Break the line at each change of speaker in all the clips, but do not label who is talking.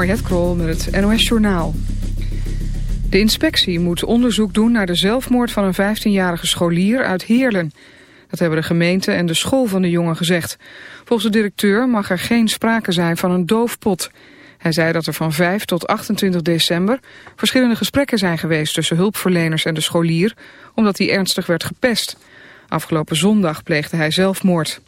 Mariette Krol met het NOS Journaal. De inspectie moet onderzoek doen naar de zelfmoord van een 15-jarige scholier uit Heerlen. Dat hebben de gemeente en de school van de jongen gezegd. Volgens de directeur mag er geen sprake zijn van een doofpot. Hij zei dat er van 5 tot 28 december verschillende gesprekken zijn geweest tussen hulpverleners en de scholier, omdat hij ernstig werd gepest. Afgelopen zondag pleegde hij zelfmoord.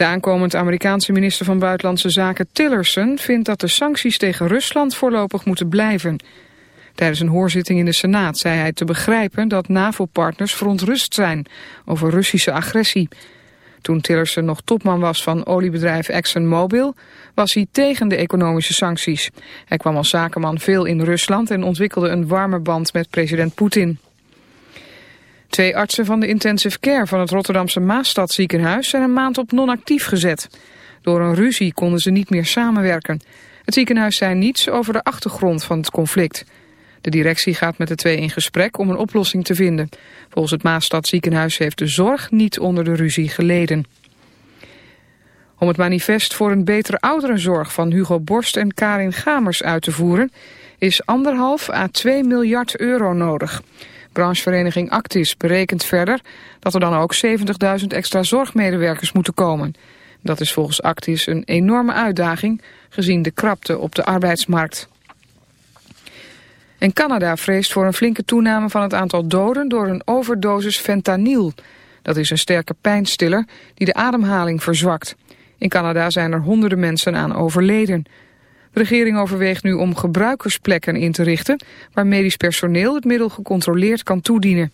De aankomend Amerikaanse minister van Buitenlandse Zaken Tillerson vindt dat de sancties tegen Rusland voorlopig moeten blijven. Tijdens een hoorzitting in de Senaat zei hij te begrijpen dat NAVO-partners verontrust zijn over Russische agressie. Toen Tillerson nog topman was van oliebedrijf ExxonMobil was hij tegen de economische sancties. Hij kwam als zakenman veel in Rusland en ontwikkelde een warme band met president Poetin. Twee artsen van de intensive care van het Rotterdamse Maastadziekenhuis zijn een maand op non-actief gezet. Door een ruzie konden ze niet meer samenwerken. Het ziekenhuis zei niets over de achtergrond van het conflict. De directie gaat met de twee in gesprek om een oplossing te vinden. Volgens het Maastadziekenhuis heeft de zorg niet onder de ruzie geleden. Om het manifest voor een betere ouderenzorg van Hugo Borst en Karin Gamers uit te voeren... is anderhalf à 2 miljard euro nodig. Branchevereniging Actis berekent verder dat er dan ook 70.000 extra zorgmedewerkers moeten komen. Dat is volgens Actis een enorme uitdaging gezien de krapte op de arbeidsmarkt. En Canada vreest voor een flinke toename van het aantal doden door een overdosis fentanyl. Dat is een sterke pijnstiller die de ademhaling verzwakt. In Canada zijn er honderden mensen aan overleden. De regering overweegt nu om gebruikersplekken in te richten... waar medisch personeel het middel gecontroleerd kan toedienen.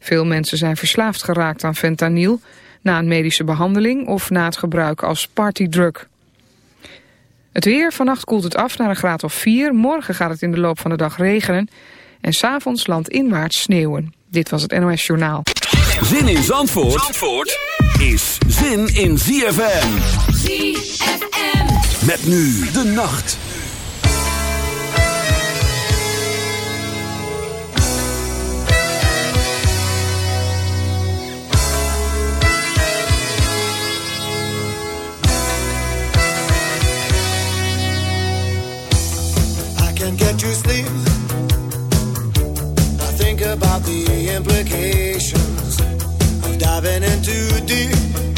Veel mensen zijn verslaafd geraakt aan fentanyl... na een medische behandeling of na het gebruik als partydrug. Het weer, vannacht koelt het af naar een graad of 4. Morgen gaat het in de loop van de dag regenen. En s'avonds landinwaarts sneeuwen. Dit was het NOS Journaal.
Zin in Zandvoort, Zandvoort is zin in ZFM.
ZFM.
Met nu de nacht.
I can get you sleep. I think about the implications of diving in too deep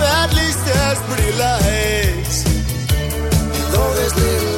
At least there's pretty lights. Though there's little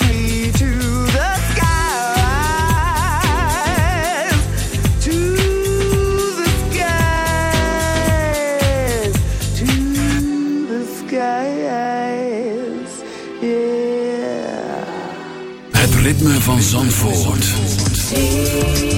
van Zandvoort.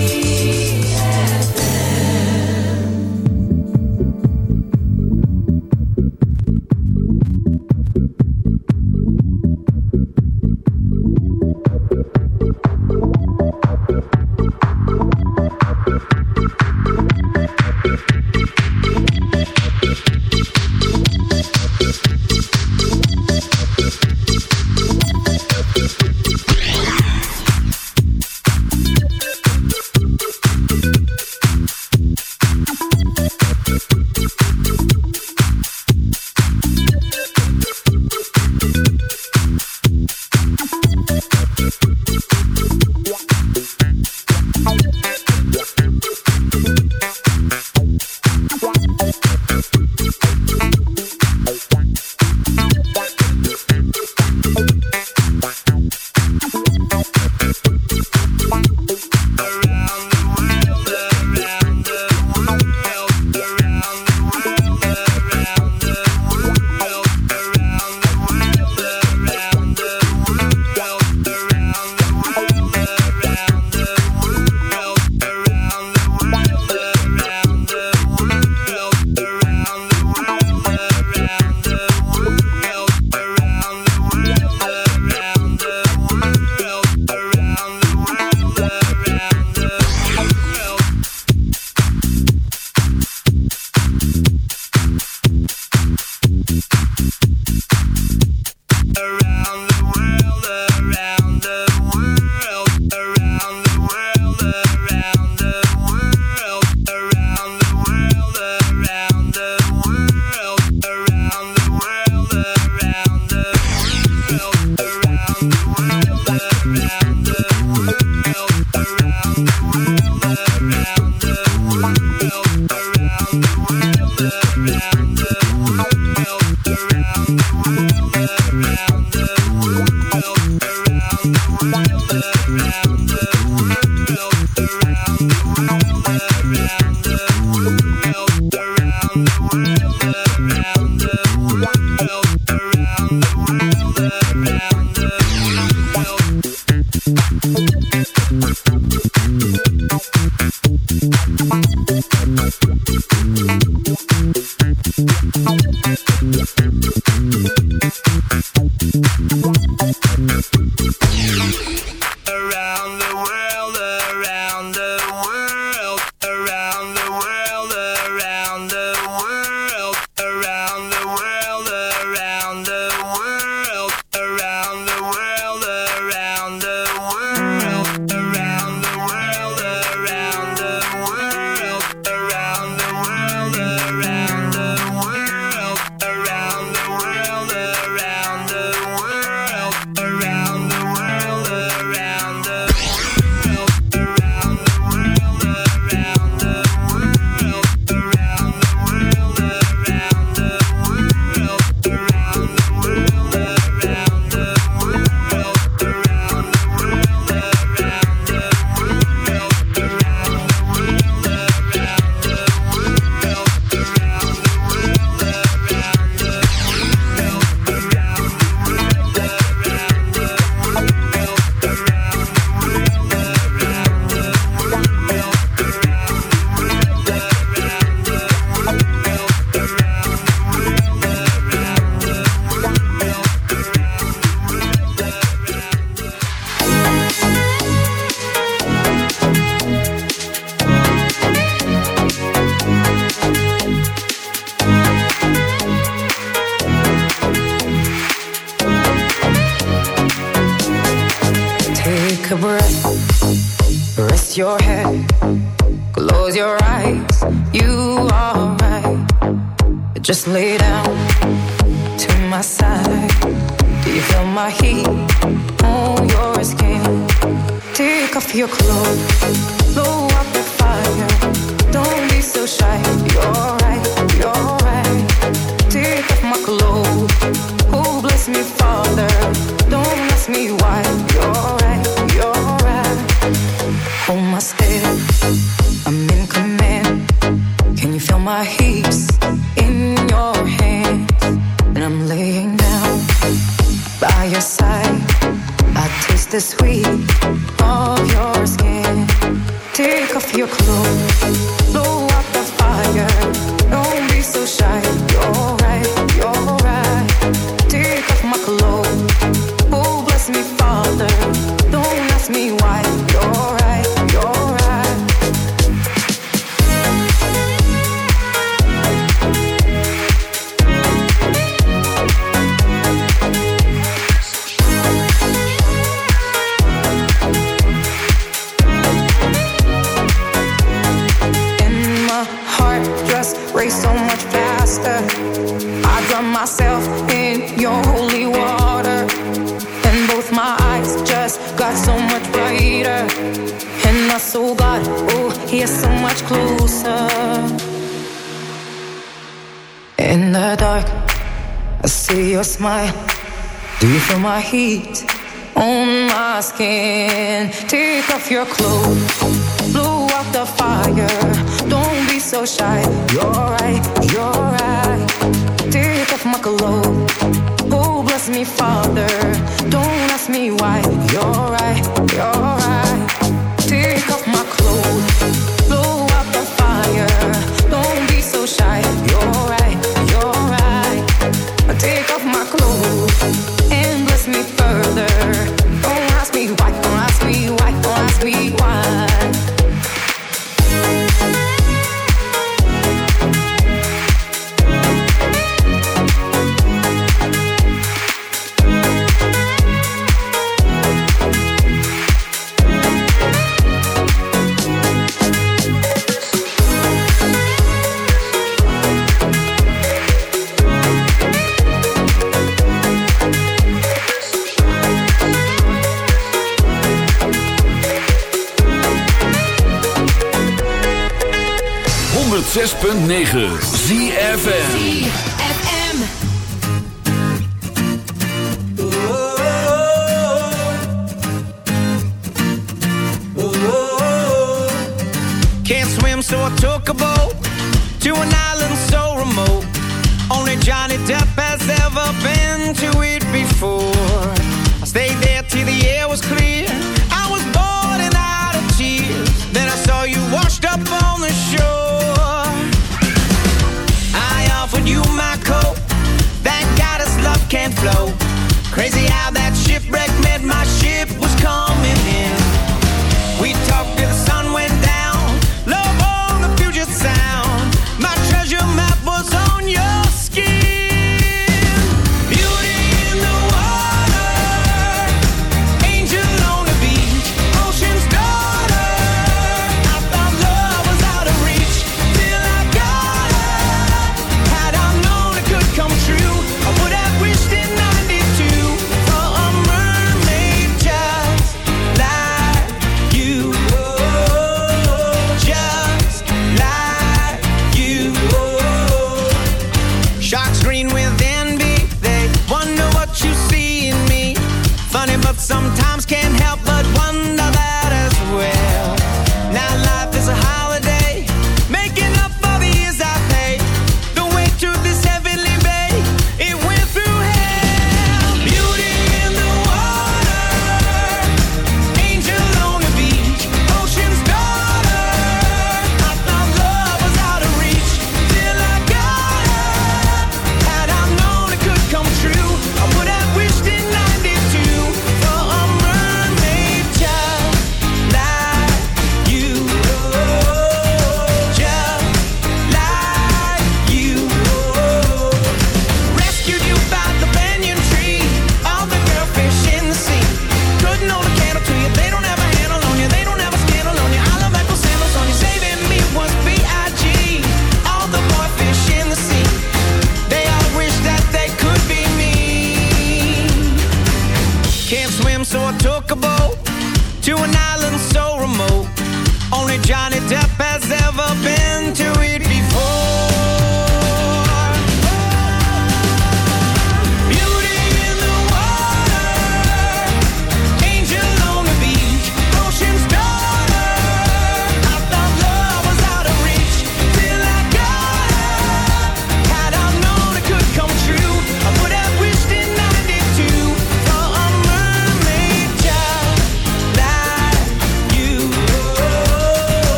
my clothes. Oh, bless me, Father. Don't ask me why.
key. what you see in me. Funny, but sometimes can't help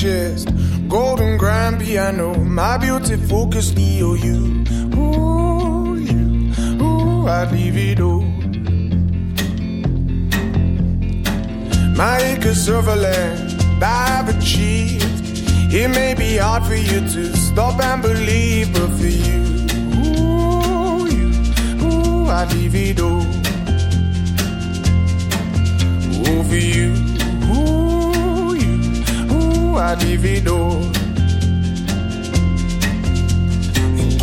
chest. Golden grand piano, my beauty focus EOU. Ooh, you, ooh, I'd leave it all. My acres of land I've achieved. It may be hard for you to stop and believe, but for you, ooh, you, ooh, I'd leave it all. Ooh, for you, all.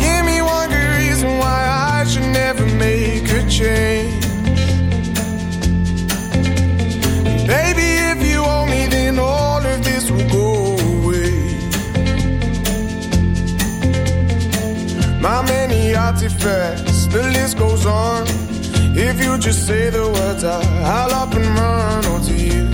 Give me one good reason why I should never make a change. Baby, if you owe me, then all of this will go away. My many artifacts, the list goes on. If you just say the words, I'll up and run onto you.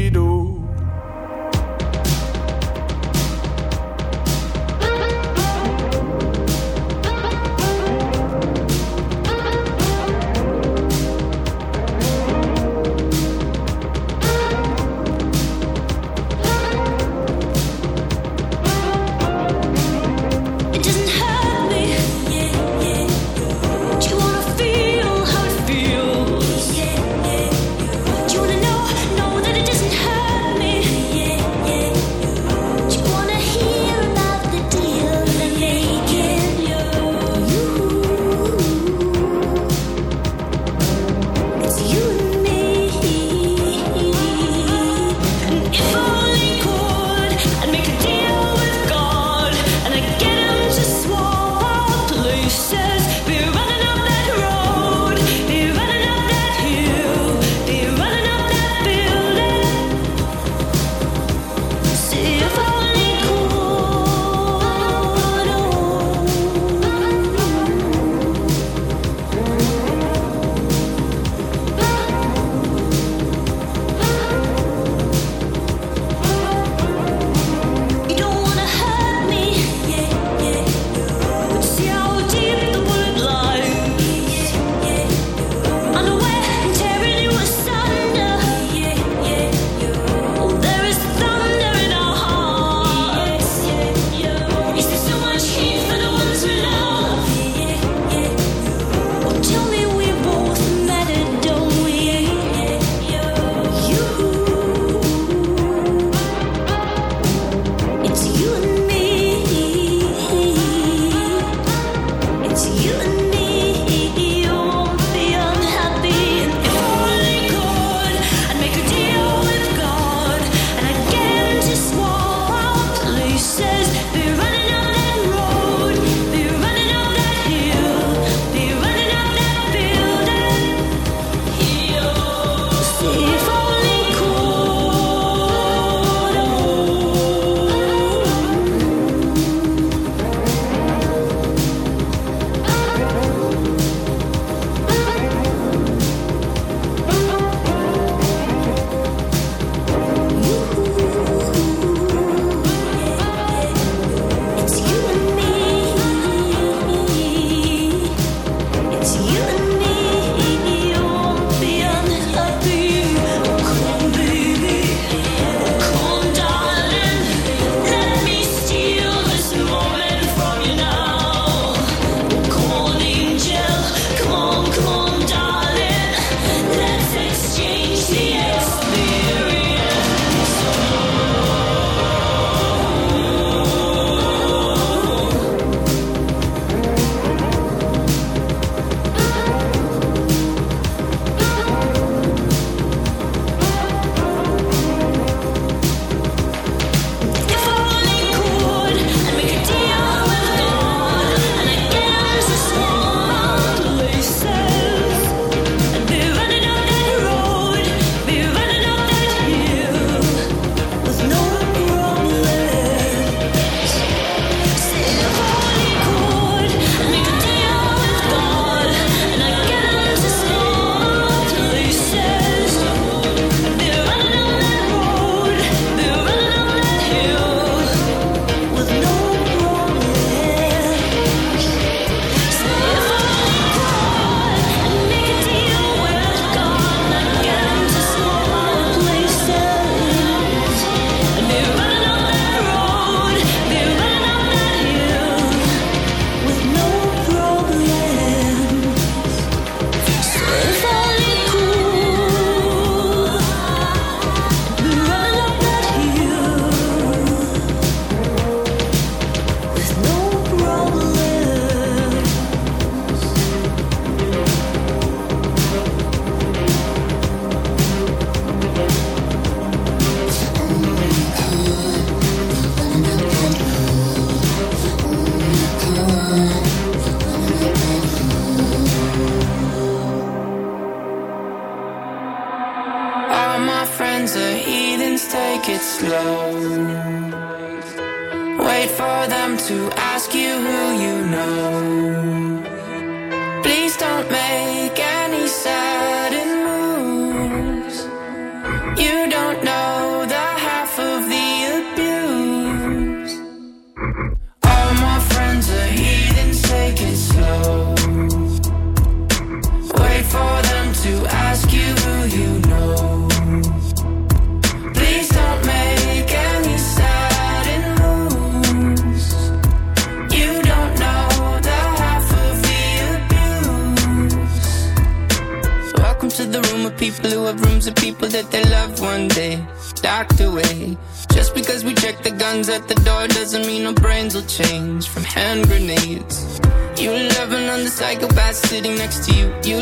our brains will change from hand grenades. You on the psychopath sitting next to you. You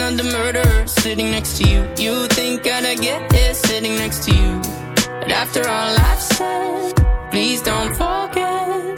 on the murderer sitting next to you. You think I'd get here sitting next to you. But after all I've said, please don't forget.